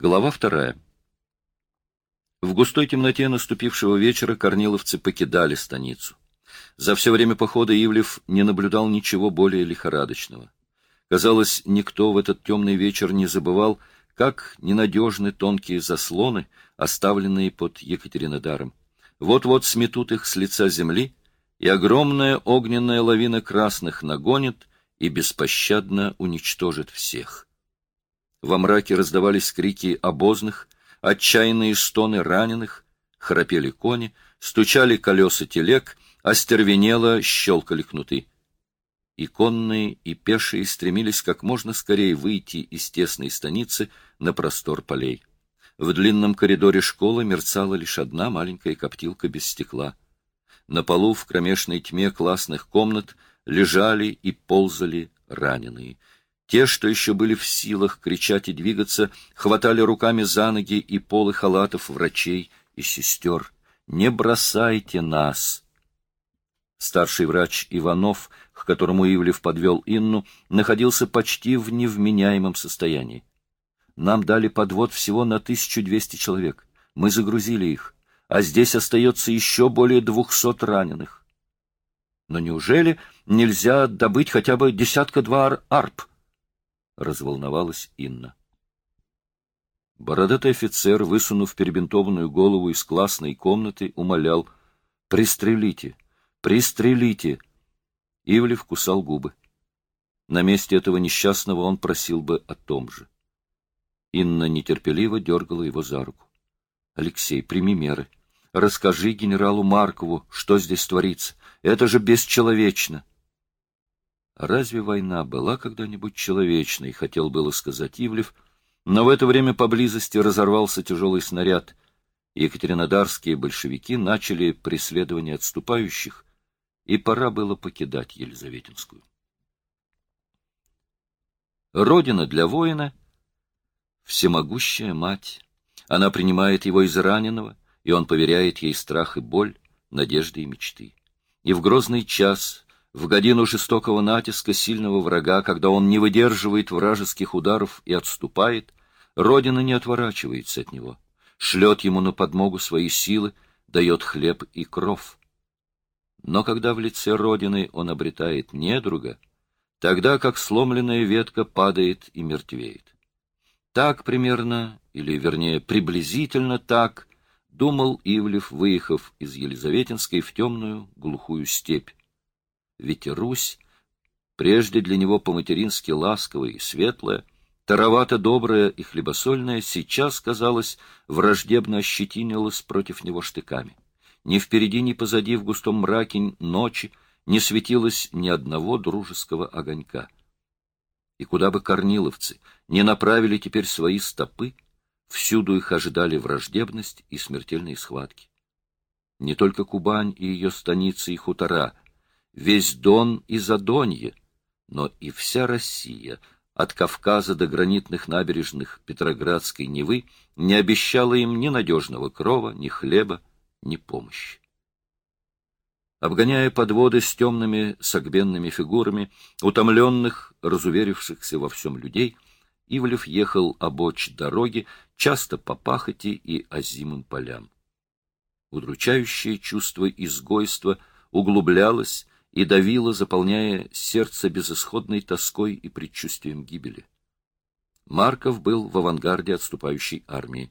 Глава вторая. В густой темноте наступившего вечера корниловцы покидали станицу. За все время похода Ивлев не наблюдал ничего более лихорадочного. Казалось, никто в этот темный вечер не забывал, как ненадежны тонкие заслоны, оставленные под Екатеринодаром. Вот-вот сметут их с лица земли, и огромная огненная лавина красных нагонит и беспощадно уничтожит всех. Во мраке раздавались крики обозных, отчаянные стоны раненых, храпели кони, стучали колеса телег, остервенело щелкали кнуты. И конные, и пешие стремились как можно скорее выйти из тесной станицы на простор полей. В длинном коридоре школы мерцала лишь одна маленькая коптилка без стекла. На полу в кромешной тьме классных комнат лежали и ползали раненые — те, что еще были в силах кричать и двигаться, хватали руками за ноги и полы халатов врачей и сестер. «Не бросайте нас!» Старший врач Иванов, к которому Ивлев подвел Инну, находился почти в невменяемом состоянии. Нам дали подвод всего на 1200 человек. Мы загрузили их, а здесь остается еще более двухсот раненых. Но неужели нельзя добыть хотя бы десятка-два арп? Разволновалась Инна. Бородатый офицер, высунув перебинтованную голову из классной комнаты, умолял «Пристрелите! Пристрелите!» Ивлев кусал губы. На месте этого несчастного он просил бы о том же. Инна нетерпеливо дергала его за руку. «Алексей, прими меры. Расскажи генералу Маркову, что здесь творится. Это же бесчеловечно!» Разве война была когда-нибудь человечной, хотел было сказать Ивлев, но в это время поблизости разорвался тяжелый снаряд. Екатеринодарские большевики начали преследование отступающих, и пора было покидать Елизаветинскую. Родина для воина — всемогущая мать. Она принимает его из раненого, и он поверяет ей страх и боль, надежды и мечты. И в грозный час в годину жестокого натиска сильного врага, когда он не выдерживает вражеских ударов и отступает, Родина не отворачивается от него, шлет ему на подмогу свои силы, дает хлеб и кров. Но когда в лице Родины он обретает недруга, тогда как сломленная ветка падает и мертвеет. Так примерно, или вернее приблизительно так, думал Ивлев, выехав из Елизаветинской в темную глухую степь, ведь Русь, прежде для него по-матерински ласковая и светлая, таровато добрая и хлебосольная, сейчас, казалось, враждебно ощетинилась против него штыками. Ни впереди, ни позади в густом мраке ночи не светилось ни одного дружеского огонька. И куда бы корниловцы не направили теперь свои стопы, всюду их ожидали враждебность и смертельные схватки. Не только Кубань и ее станицы и хутора — весь Дон и Задонье, но и вся Россия, от Кавказа до гранитных набережных Петроградской Невы, не обещала им ни надежного крова, ни хлеба, ни помощи. Обгоняя подводы с темными согбенными фигурами, утомленных, разуверившихся во всем людей, Ивлев ехал обочь дороги, часто по пахоте и озимым полям. Удручающее чувство изгойства углублялось, и давила, заполняя сердце безысходной тоской и предчувствием гибели. Марков был в авангарде отступающей армии.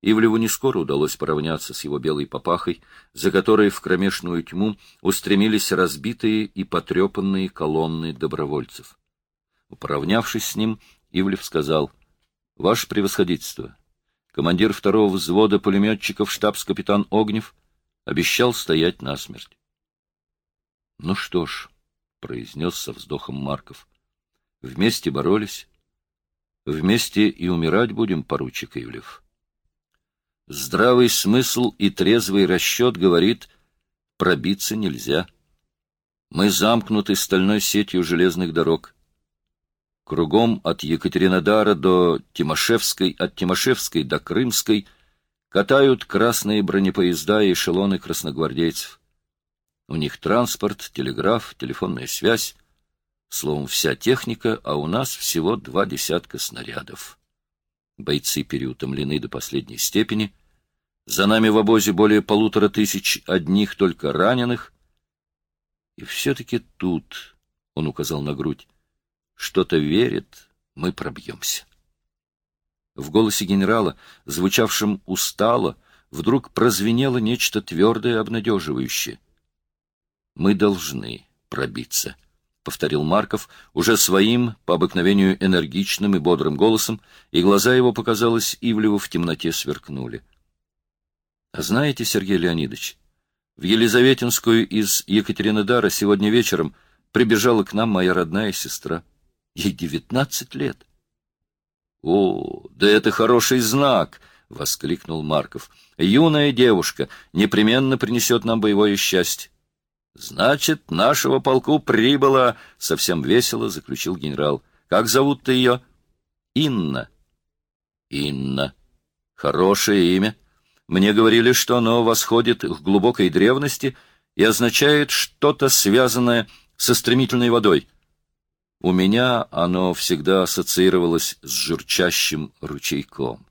Ивлеву не скоро удалось поравняться с его белой папахой, за которой в кромешную тьму устремились разбитые и потрепанные колонны добровольцев. Поравнявшись с ним, Ивлев сказал, — Ваше превосходительство, командир второго взвода пулеметчиков штабс-капитан Огнев обещал стоять насмерть. — Ну что ж, — произнес со вздохом Марков, — вместе боролись. Вместе и умирать будем, поручик Ивлев. Здравый смысл и трезвый расчет говорит, пробиться нельзя. Мы замкнуты стальной сетью железных дорог. Кругом от Екатеринодара до Тимошевской, от Тимошевской до Крымской катают красные бронепоезда и эшелоны красногвардейцев. У них транспорт, телеграф, телефонная связь. Словом, вся техника, а у нас всего два десятка снарядов. Бойцы переутомлены до последней степени. За нами в обозе более полутора тысяч одних только раненых. И все-таки тут, — он указал на грудь, — что-то верит, мы пробьемся. В голосе генерала, звучавшем устало, вдруг прозвенело нечто твердое, обнадеживающее. «Мы должны пробиться», — повторил Марков уже своим, по обыкновению энергичным и бодрым голосом, и глаза его, показалось, Ивлеву в темноте сверкнули. «А знаете, Сергей Леонидович, в Елизаветинскую из Екатеринодара сегодня вечером прибежала к нам моя родная сестра. Ей девятнадцать лет». «О, да это хороший знак!» — воскликнул Марков. «Юная девушка непременно принесет нам боевое счастье». «Значит, нашего полку прибыло!» — совсем весело заключил генерал. «Как зовут-то ее?» «Инна». «Инна. Хорошее имя. Мне говорили, что оно восходит к глубокой древности и означает что-то связанное со стремительной водой». У меня оно всегда ассоциировалось с журчащим ручейком.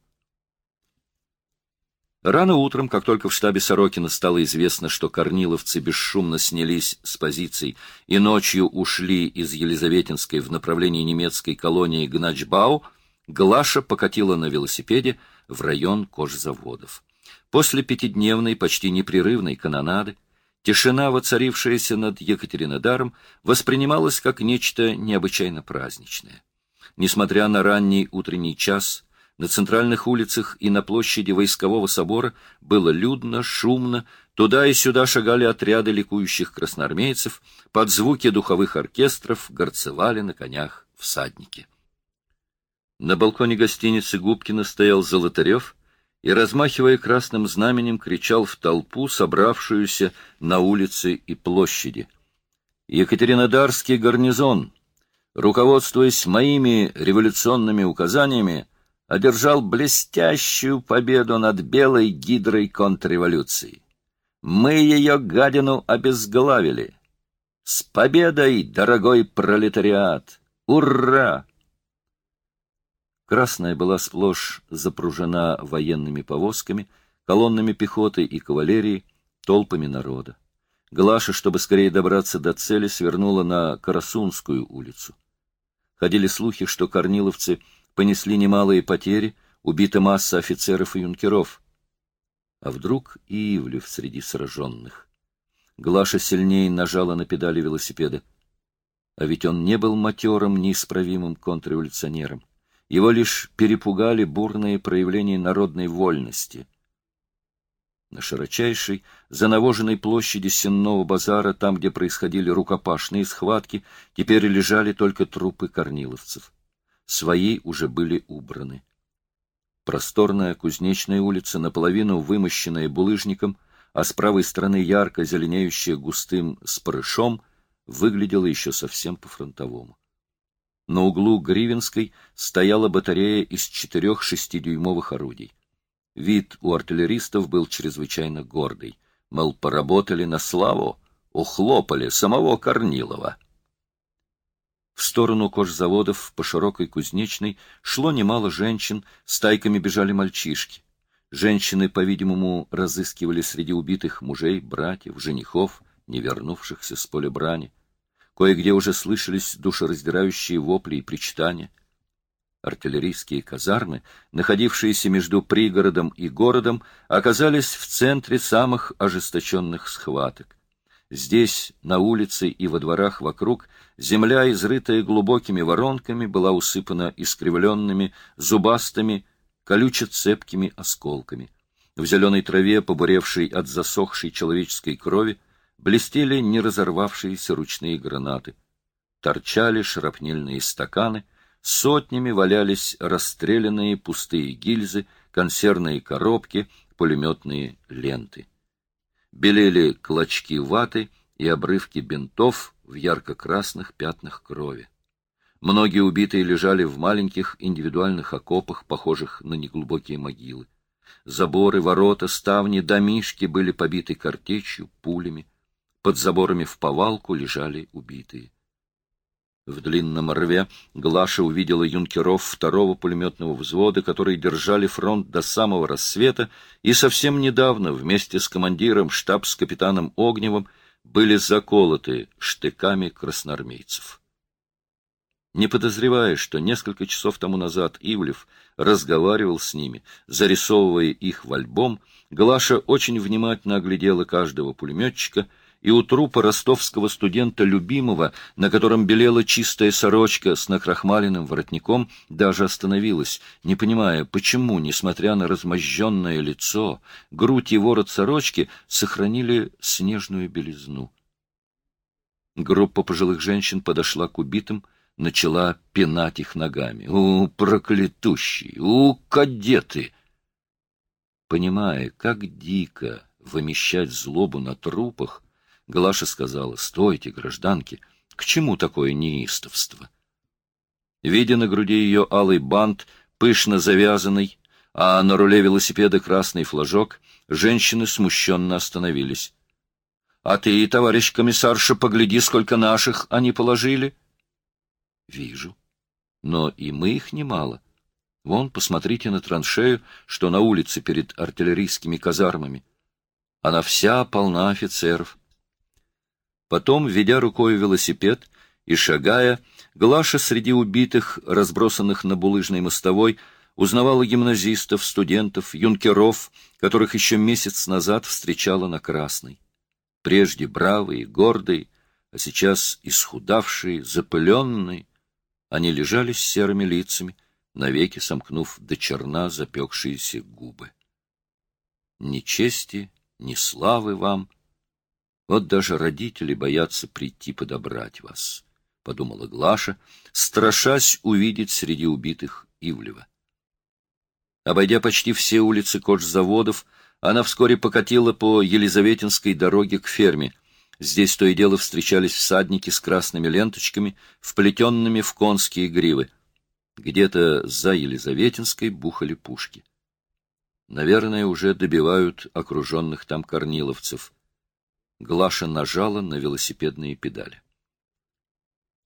Рано утром, как только в штабе Сорокина стало известно, что корниловцы бесшумно снялись с позиций и ночью ушли из Елизаветинской в направлении немецкой колонии Гначбау, Глаша покатила на велосипеде в район кожзаводов. После пятидневной, почти непрерывной канонады Тишина, воцарившаяся над Екатеринодаром, воспринималась как нечто необычайно праздничное. Несмотря на ранний утренний час, на центральных улицах и на площади войскового собора было людно, шумно, туда и сюда шагали отряды ликующих красноармейцев, под звуки духовых оркестров горцевали на конях всадники. На балконе гостиницы Губкина стоял Золотарев — и, размахивая красным знаменем, кричал в толпу, собравшуюся на улице и площади. Екатеринодарский гарнизон, руководствуясь моими революционными указаниями, одержал блестящую победу над белой гидрой контрреволюции. Мы ее, гадину, обезглавили. С победой, дорогой пролетариат! Ура! Красная была сплошь запружена военными повозками, колоннами пехоты и кавалерии, толпами народа. Глаша, чтобы скорее добраться до цели, свернула на Карасунскую улицу. Ходили слухи, что корниловцы понесли немалые потери, убита масса офицеров и юнкеров. А вдруг и Ивлев среди сраженных? Глаша сильнее нажала на педали велосипеда. А ведь он не был матерым, неисправимым контрреволюционером. Его лишь перепугали бурные проявления народной вольности. На широчайшей, занавоженной площади Сенного базара, там, где происходили рукопашные схватки, теперь лежали только трупы корниловцев. Свои уже были убраны. Просторная кузнечная улица, наполовину вымощенная булыжником, а с правой стороны ярко зеленеющая густым спрышом, выглядела еще совсем по-фронтовому. На углу Гривенской стояла батарея из четырех шестидюймовых орудий. Вид у артиллеристов был чрезвычайно гордый. Мол, поработали на славу, ухлопали самого Корнилова. В сторону кожзаводов по широкой кузнечной шло немало женщин, стайками бежали мальчишки. Женщины, по-видимому, разыскивали среди убитых мужей, братьев, женихов, не вернувшихся с поля брани. Кое-где уже слышались душераздирающие вопли и причитания. Артиллерийские казармы, находившиеся между пригородом и городом, оказались в центре самых ожесточенных схваток. Здесь, на улице и во дворах вокруг, земля, изрытая глубокими воронками, была усыпана искривленными, зубастыми, колюче-цепкими осколками. В зеленой траве, побуревшей от засохшей человеческой крови, блестели не разорвавшиеся ручные гранаты. Торчали шрапнельные стаканы, сотнями валялись расстрелянные пустые гильзы, консервные коробки, пулеметные ленты. Белели клочки ваты и обрывки бинтов в ярко-красных пятнах крови. Многие убитые лежали в маленьких индивидуальных окопах, похожих на неглубокие могилы. Заборы, ворота, ставни, домишки были побиты картечью, пулями. Под заборами в повалку лежали убитые. В длинном рве Глаша увидела юнкеров второго пулеметного взвода, которые держали фронт до самого рассвета, и совсем недавно вместе с командиром штабс-капитаном Огневым были заколоты штыками красноармейцев. Не подозревая, что несколько часов тому назад Ивлев разговаривал с ними, зарисовывая их в альбом, Глаша очень внимательно оглядела каждого пулеметчика — и у трупа ростовского студента любимого, на котором белела чистая сорочка с накрахмаленным воротником, даже остановилась, не понимая, почему, несмотря на размозженное лицо, грудь и ворот сорочки сохранили снежную белизну. Группа пожилых женщин подошла к убитым, начала пинать их ногами. «У, проклятущие! У, кадеты!» Понимая, как дико вымещать злобу на трупах, Глаша сказала, «Стойте, гражданки, к чему такое неистовство?» Видя на груди ее алый бант, пышно завязанный, а на руле велосипеда красный флажок, женщины смущенно остановились. — А ты, товарищ комиссарша, погляди, сколько наших они положили. — Вижу. Но и мы их немало. Вон, посмотрите на траншею, что на улице перед артиллерийскими казармами. Она вся полна офицеров. Потом, ведя рукой велосипед и шагая, Глаша среди убитых, разбросанных на булыжной мостовой, узнавала гимназистов, студентов, юнкеров, которых еще месяц назад встречала на Красной. Прежде бравые, гордые, а сейчас исхудавшие, запыленные, они лежали с серыми лицами, навеки сомкнув до черна запекшиеся губы. Ни чести, ни славы вам — вот даже родители боятся прийти подобрать вас, — подумала Глаша, страшась увидеть среди убитых Ивлева. Обойдя почти все улицы кожзаводов, она вскоре покатила по Елизаветинской дороге к ферме. Здесь то и дело встречались всадники с красными ленточками, вплетенными в конские гривы. Где-то за Елизаветинской бухали пушки. Наверное, уже добивают окруженных там корниловцев. Глаша нажала на велосипедные педали.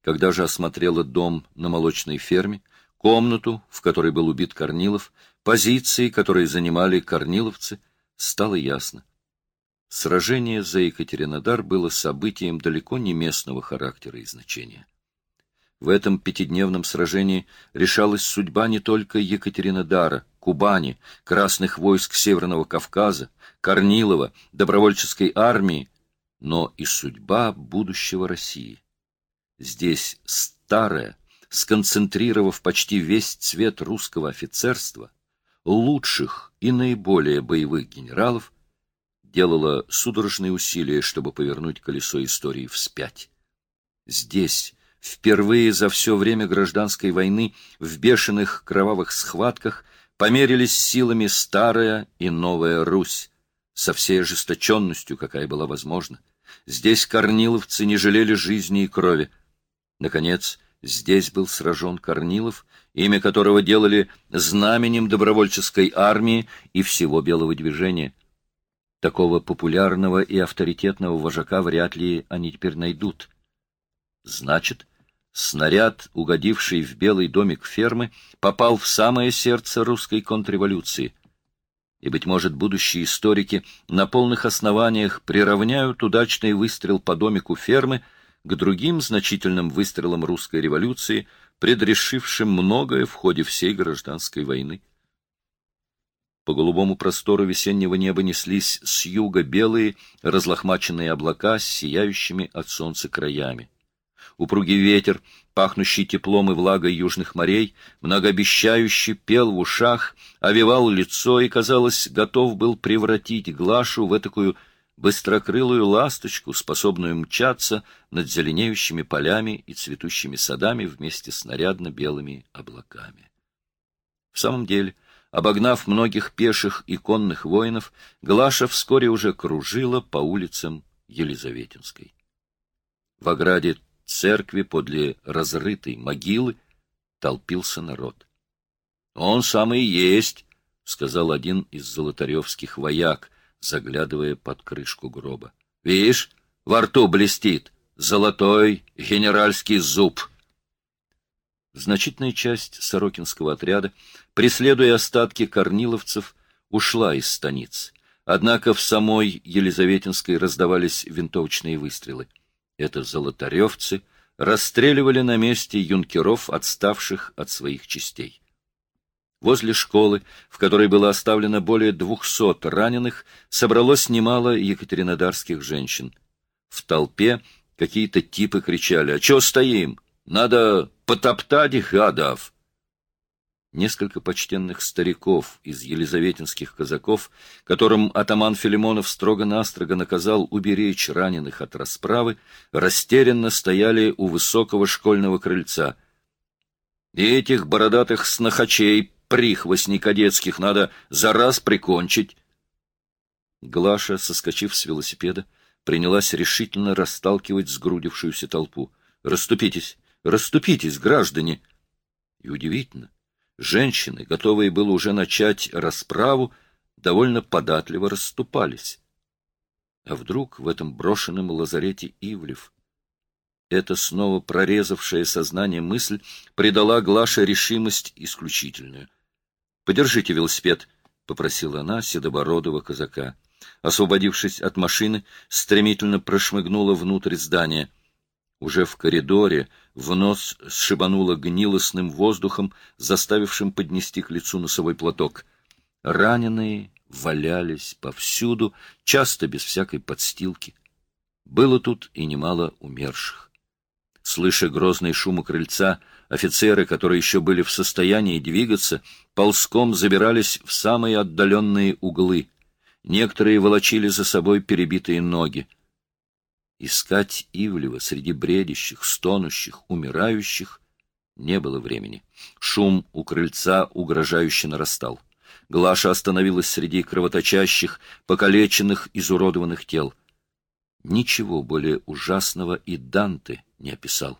Когда же осмотрела дом на молочной ферме, комнату, в которой был убит Корнилов, позиции, которые занимали корниловцы, стало ясно. Сражение за Екатеринодар было событием далеко не местного характера и значения. В этом пятидневном сражении решалась судьба не только Екатеринодара, Кубани, Красных войск Северного Кавказа, Корнилова, добровольческой армии, но и судьба будущего России. Здесь старое, сконцентрировав почти весь цвет русского офицерства, лучших и наиболее боевых генералов, делала судорожные усилия, чтобы повернуть колесо истории вспять. Здесь, впервые за все время гражданской войны, в бешеных кровавых схватках, померились силами старая и новая Русь, со всей ожесточенностью, какая была возможна. Здесь корниловцы не жалели жизни и крови. Наконец, здесь был сражен Корнилов, имя которого делали знаменем добровольческой армии и всего белого движения. Такого популярного и авторитетного вожака вряд ли они теперь найдут. Значит, снаряд, угодивший в белый домик фермы, попал в самое сердце русской контрреволюции — и, быть может, будущие историки на полных основаниях приравняют удачный выстрел по домику фермы к другим значительным выстрелам русской революции, предрешившим многое в ходе всей гражданской войны. По голубому простору весеннего неба неслись с юга белые, разлохмаченные облака с сияющими от солнца краями. Упругий ветер, пахнущий теплом и влагой южных морей, многообещающий пел в ушах, овивал лицо и, казалось, готов был превратить Глашу в такую быстрокрылую ласточку, способную мчаться над зеленеющими полями и цветущими садами вместе с нарядно-белыми облаками. В самом деле, обогнав многих пеших и конных воинов, Глаша вскоре уже кружила по улицам Елизаветинской. В ограде церкви подле разрытой могилы толпился народ. — Он самый есть, — сказал один из золотаревских вояк, заглядывая под крышку гроба. — Видишь, во рту блестит золотой генеральский зуб. Значительная часть Сорокинского отряда, преследуя остатки корниловцев, ушла из станицы. Однако в самой Елизаветинской раздавались винтовочные выстрелы. Это золотаревцы расстреливали на месте юнкеров, отставших от своих частей. Возле школы, в которой было оставлено более двухсот раненых, собралось немало екатеринодарских женщин. В толпе какие-то типы кричали «А чё стоим? Надо потоптать их, гадов!» Несколько почтенных стариков из елизаветинских казаков, которым атаман Филимонов строго-настрого наказал уберечь раненых от расправы, растерянно стояли у высокого школьного крыльца. И этих бородатых снохачей прихвостней кадетских надо за раз прикончить. Глаша, соскочив с велосипеда, принялась решительно расталкивать сгрудившуюся толпу. «Раступитесь! Раступитесь, граждане!» И удивительно, женщины, готовые было уже начать расправу, довольно податливо расступались. А вдруг в этом брошенном лазарете Ивлев? Эта снова прорезавшая сознание мысль придала Глаше решимость исключительную. Подержите велосипед, — попросила она седобородого казака. Освободившись от машины, стремительно прошмыгнула внутрь здания. Уже в коридоре в нос сшибануло гнилостным воздухом, заставившим поднести к лицу носовой платок. Раненые валялись повсюду, часто без всякой подстилки. Было тут и немало умерших. Слыша грозный шум у крыльца, офицеры, которые еще были в состоянии двигаться, ползком забирались в самые отдаленные углы. Некоторые волочили за собой перебитые ноги. Искать Ивлева среди бредящих, стонущих, умирающих не было времени. Шум у крыльца угрожающе нарастал. Глаша остановилась среди кровоточащих, покалеченных, изуродованных тел. Ничего более ужасного и Данте не описал.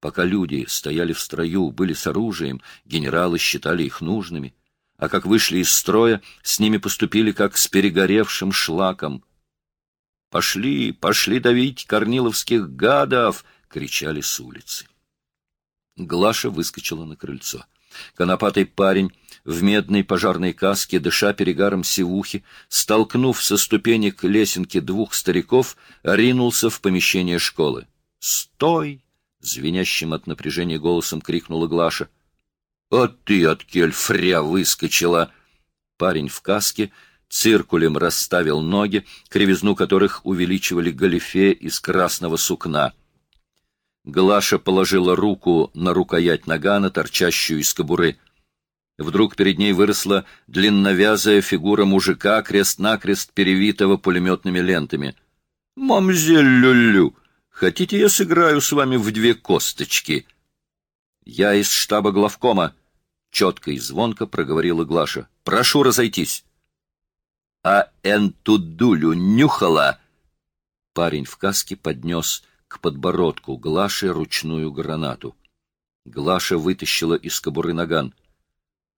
Пока люди стояли в строю, были с оружием, генералы считали их нужными, а как вышли из строя, с ними поступили как с перегоревшим шлаком. «Пошли, пошли давить корниловских гадов!» — кричали с улицы. Глаша выскочила на крыльцо. Конопатый парень в медной пожарной каске, дыша перегаром сивухи, столкнув со ступенек лесенки двух стариков, ринулся в помещение школы. «Стой!» — звенящим от напряжения голосом крикнула Глаша. «А ты от кельфря выскочила!» Парень в каске циркулем расставил ноги, кривизну которых увеличивали галифе из красного сукна. Глаша положила руку на рукоять нагана, торчащую из кобуры. Вдруг перед ней выросла длинновязая фигура мужика, крест-накрест перевитого пулеметными лентами. «Мамзель Люлю!» Хотите, я сыграю с вами в две косточки? Я из штаба главкома. Четко и звонко проговорила Глаша. Прошу разойтись. А энтудулю нюхала. Парень в каске поднес к подбородку Глаши ручную гранату. Глаша вытащила из кобуры наган.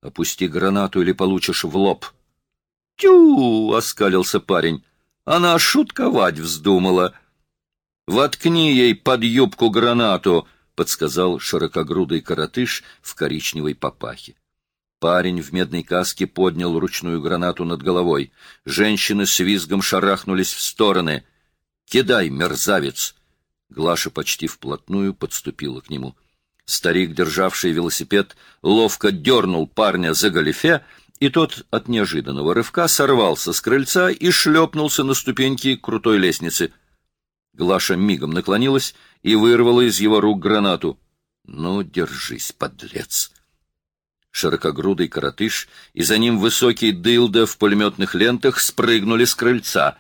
«Опусти гранату или получишь в лоб». «Тю!» — оскалился парень. «Она шутковать вздумала». Воткни ей под юбку гранату, — подсказал широкогрудый коротыш в коричневой папахе. Парень в медной каске поднял ручную гранату над головой. Женщины с визгом шарахнулись в стороны. «Кидай, мерзавец!» Глаша почти вплотную подступила к нему. Старик, державший велосипед, ловко дернул парня за галифе, и тот от неожиданного рывка сорвался с крыльца и шлепнулся на ступеньки крутой лестницы — Глаша мигом наклонилась и вырвала из его рук гранату. «Ну, держись, подлец!» Широкогрудый коротыш и за ним высокий дылда в пулеметных лентах спрыгнули с крыльца.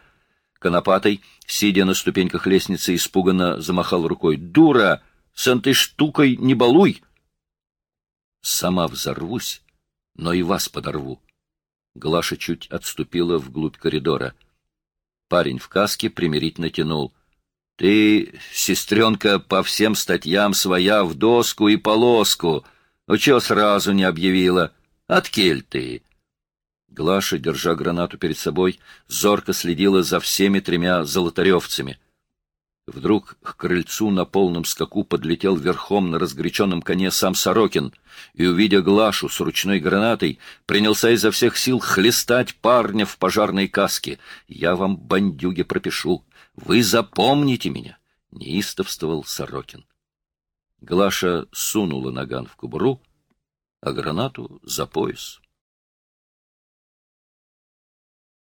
Конопатый, сидя на ступеньках лестницы, испуганно замахал рукой. «Дура! С этой штукой не балуй!» «Сама взорвусь, но и вас подорву». Глаша чуть отступила вглубь коридора. Парень в каске примирительно тянул. Ты, сестренка, по всем статьям своя в доску и полоску. Ну, чего сразу не объявила? Откель ты? Глаша, держа гранату перед собой, зорко следила за всеми тремя золотаревцами. Вдруг к крыльцу на полном скаку подлетел верхом на разгоряченном коне сам Сорокин и, увидя Глашу с ручной гранатой, принялся изо всех сил хлестать парня в пожарной каске. «Я вам, бандюги, пропишу. Вы запомните меня!» — неистовствовал Сорокин. Глаша сунула наган в кобуру, а гранату за пояс.